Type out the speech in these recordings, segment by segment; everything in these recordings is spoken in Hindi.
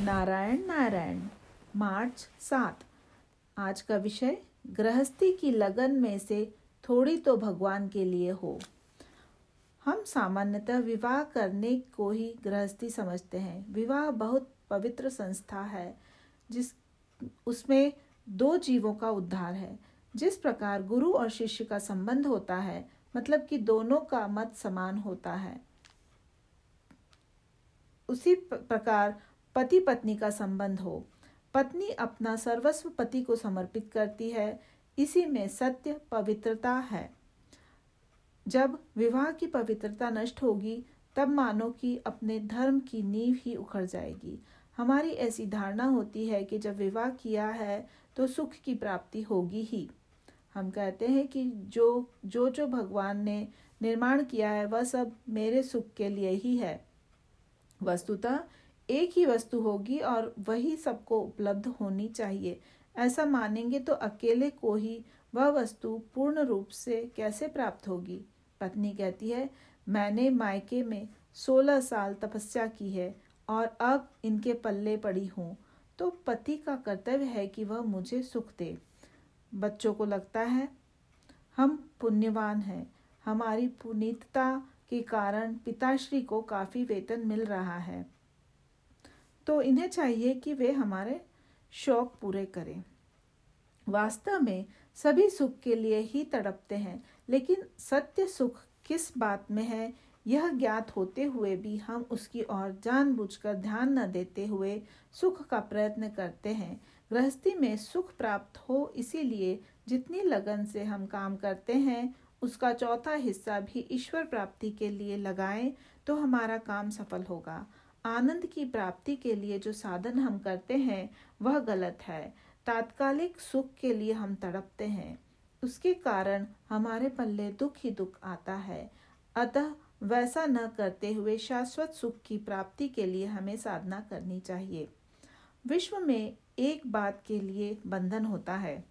नारायण नारायण, मार्च सात। आज का विषय, गृहस्थी की लगन में से थोड़ी तो भगवान के लिए हो। हम सामान्यतः विवाह करने को ही गृहस्थी समझते हैं। विवाह बहुत पवित्र संस्था है, जिस, उसमें दो जीवों का उद्धार है। जिस प्रकार गुरु और शिष्य का संबंध होता है मतलब कि दोनों का मत समान होता है। उसी प्रकार पति पत्नी का संबंध हो। पत्नी अपना सर्वस्व पति को समर्पित करती है, इसी में सत्य पवित्रता है। जब विवाह की पवित्रता नष्ट होगी, तब मानो कि अपने धर्म की नींव ही उखड़ जाएगी। हमारी ऐसी धारणा होती है कि जब विवाह किया है तो सुख की प्राप्ति होगी ही। हम कहते हैं कि जो जो जो भगवान ने निर्माण किया है, वह सब मेरे सुख के लिए ही है। वस्तुतः एक ही वस्तु होगी और वही सबको उपलब्ध होनी चाहिए। ऐसा मानेंगे तो अकेले को ही वह वस्तु पूर्ण रूप से कैसे प्राप्त होगी? पत्नी कहती है, मैंने मायके में सोलह साल तपस्या की है और अब इनके पल्ले पड़ी हूँ। तो पति का कर्तव्य है कि वह मुझे सुख दे। बच्चों को लगता है, हम पुण्यवान हैं। हमारी पुनीतता के कारण पिताश्री को काफ़ी वेतन मिल रहा है। तो इन्हें चाहिए कि वे हमारे शौक पूरे करें। वास्तव में सभी सुख के लिए ही तड़पते हैं, लेकिन सत्य सुख किस बात में है, यह ज्ञात होते हुए भी हम उसकी ओर जानबूझकर ध्यान न देते हुए सुख का प्रयत्न करते हैं। गृहस्थी में सुख प्राप्त हो इसीलिए जितनी लगन से हम काम करते हैं, उसका चौथा हिस्सा भी ईश्वर प्राप्ति के लिए लगाएँ तो हमारा काम सफल होगा। आनंद की प्राप्ति के लिए जो साधन हम करते हैं, वह गलत है। तात्कालिक सुख के लिए हम तड़पते हैं। उसके कारण हमारे पल्ले दुख ही दुख आता है। अतः वैसा न करते हुए शाश्वत सुख की प्राप्ति के लिए हमें साधना करनी चाहिए। विश्व में एक बात के लिए बंधन होता है।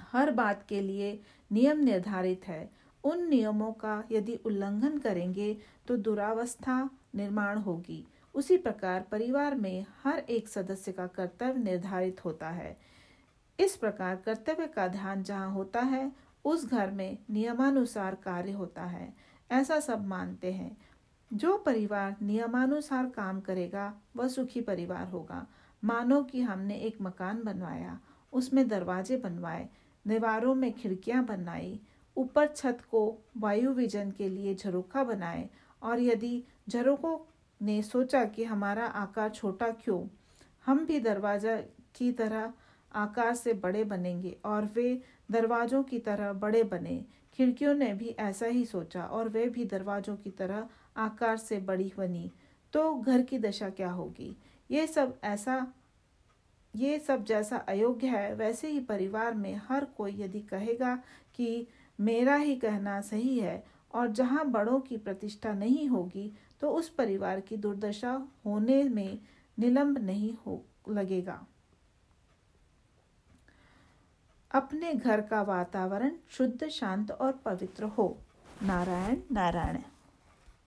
हर बात के लिए नियम निर्धारित है। उन नियमों का यदि उल्लंघन करेंगे तो दुरावस्था निर्माण होगी। उसी प्रकार परिवार में हर एक सदस्य का कर्तव्य निर्धारित होता है। इस प्रकार कर्तव्य का ध्यान जहाँ होता है, उस घर में नियमानुसार कार्य होता है। ऐसा सब मानते हैं। जो परिवार नियमानुसार काम करेगा, वह सुखी परिवार होगा। मानो कि हमने एक मकान बनवाया, उसमें दरवाजे बनवाए, दीवारों में खिड़कियाँ बनाई ऊपर छत को वायु विजन के लिए झरोखा बनाए और यदि झरोखों ने सोचा कि हमारा आकार छोटा क्यों, हम भी दरवाज़ा की तरह आकार से बड़े बनेंगे और वे दरवाजों की तरह बड़े बने। खिड़कियों ने भी ऐसा ही सोचा और वे भी दरवाजों की तरह आकार से बड़ी बनी। तो घर की दशा क्या होगी? ये सब ऐसा ये सब जैसा अयोग्य है, वैसे ही परिवार में हर कोई यदि कहेगा कि मेरा ही कहना सही है और जहाँ बड़ों की प्रतिष्ठा नहीं होगी तो उस परिवार की दुर्दशा होने में निलंब नहीं हो लगेगा। अपने घर का वातावरण शुद्ध, शांत और पवित्र हो। नारायण नारायण।